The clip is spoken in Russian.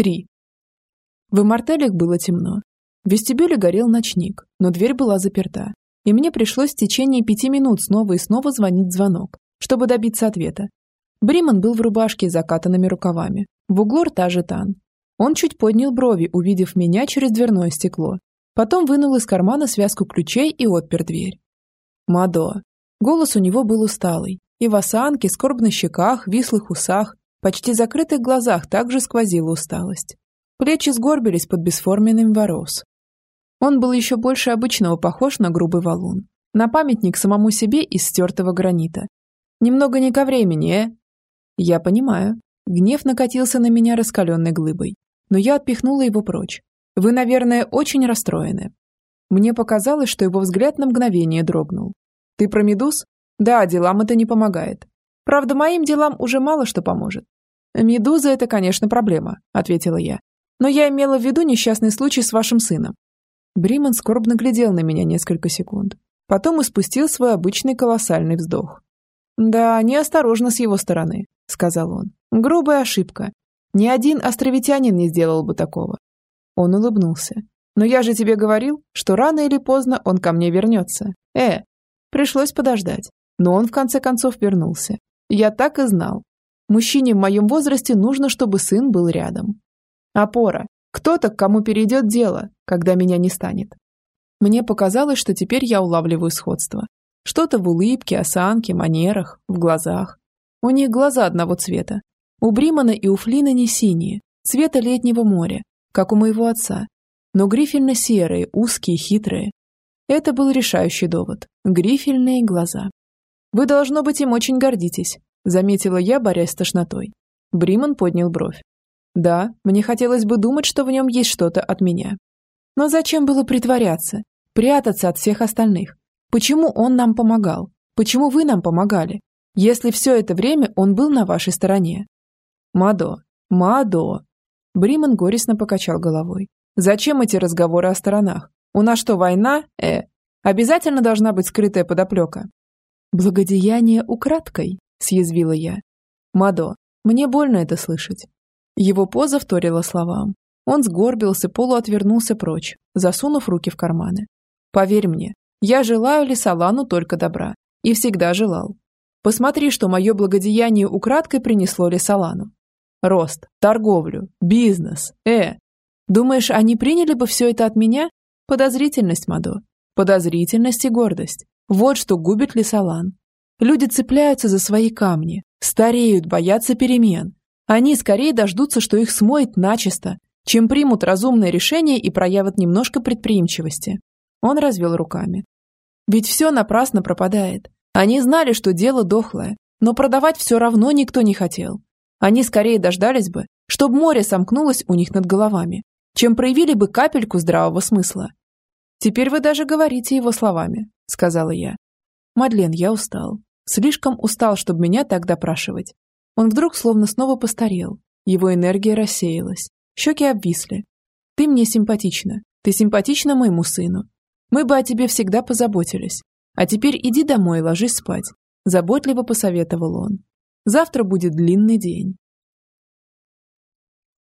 3. В имартелях было темно. В вестибюле горел ночник, но дверь была заперта. И мне пришлось в течение пяти минут снова и снова звонить звонок, чтобы добиться ответа. Бриман был в рубашке с закатанными рукавами. В углу рта жетан. Он чуть поднял брови, увидев меня через дверное стекло. Потом вынул из кармана связку ключей и отпер дверь. Мадо. Голос у него был усталый. И в осанке, скорбных щеках, вислых усах, почти закрытых глазах также сквозила усталость. Плечи сгорбились под бесформенным ворос. Он был еще больше обычного похож на грубый валун. На памятник самому себе из стертого гранита. Немного не ко времени, э? Я понимаю. Гнев накатился на меня раскаленной глыбой. Но я отпихнула его прочь. Вы, наверное, очень расстроены. Мне показалось, что его взгляд на мгновение дрогнул. Ты про медуз? Да, делам это не помогает. Правда, моим делам уже мало что поможет. Медуза – это, конечно, проблема, ответила я. Но я имела в виду несчастный случай с вашим сыном. Бриман скорбно глядел на меня несколько секунд. Потом испустил свой обычный колоссальный вздох. «Да, неосторожно с его стороны», — сказал он. «Грубая ошибка. Ни один островитянин не сделал бы такого». Он улыбнулся. «Но я же тебе говорил, что рано или поздно он ко мне вернется. Э, пришлось подождать. Но он в конце концов вернулся. Я так и знал. Мужчине в моем возрасте нужно, чтобы сын был рядом. Опора. Кто-то, к кому перейдет дело, когда меня не станет. Мне показалось, что теперь я улавливаю сходство. Что-то в улыбке, осанке, манерах, в глазах. У них глаза одного цвета. У Бримана и у Флина не синие, цвета летнего моря, как у моего отца. Но грифельно-серые, узкие, хитрые. Это был решающий довод. Грифельные глаза. «Вы, должно быть, им очень гордитесь», — заметила я, борясь с тошнотой. Бриман поднял бровь. Да, мне хотелось бы думать, что в нем есть что-то от меня. Но зачем было притворяться, прятаться от всех остальных? Почему он нам помогал? Почему вы нам помогали? Если все это время он был на вашей стороне? Мадо, Мадо. Бриман горестно покачал головой. Зачем эти разговоры о сторонах? У нас что, война? Э, обязательно должна быть скрытая подоплека. Благодеяние украдкой, съязвила я. Мадо, мне больно это слышать. Его поза вторила словам. Он сгорбился, полуотвернулся прочь, засунув руки в карманы. «Поверь мне, я желаю Лисалану только добра. И всегда желал. Посмотри, что мое благодеяние украдкой принесло Лисалану. Рост, торговлю, бизнес, э. Думаешь, они приняли бы все это от меня? Подозрительность, Мадо. Подозрительность и гордость. Вот что губит Лисалан. Люди цепляются за свои камни, стареют, боятся перемен, они скорее дождутся, что их смоет начисто, чем примут разумное решение и проявят немножко предприимчивости. Он развел руками. Ведь все напрасно пропадает. Они знали, что дело дохлое, но продавать все равно никто не хотел. Они скорее дождались бы, чтобы море сомкнулось у них над головами, чем проявили бы капельку здравого смысла. «Теперь вы даже говорите его словами», — сказала я. «Мадлен, я устал. Слишком устал, чтобы меня так допрашивать. Он вдруг словно снова постарел. Его энергия рассеялась. Щеки обвисли. «Ты мне симпатична. Ты симпатична моему сыну. Мы бы о тебе всегда позаботились. А теперь иди домой и ложись спать», – заботливо посоветовал он. «Завтра будет длинный день».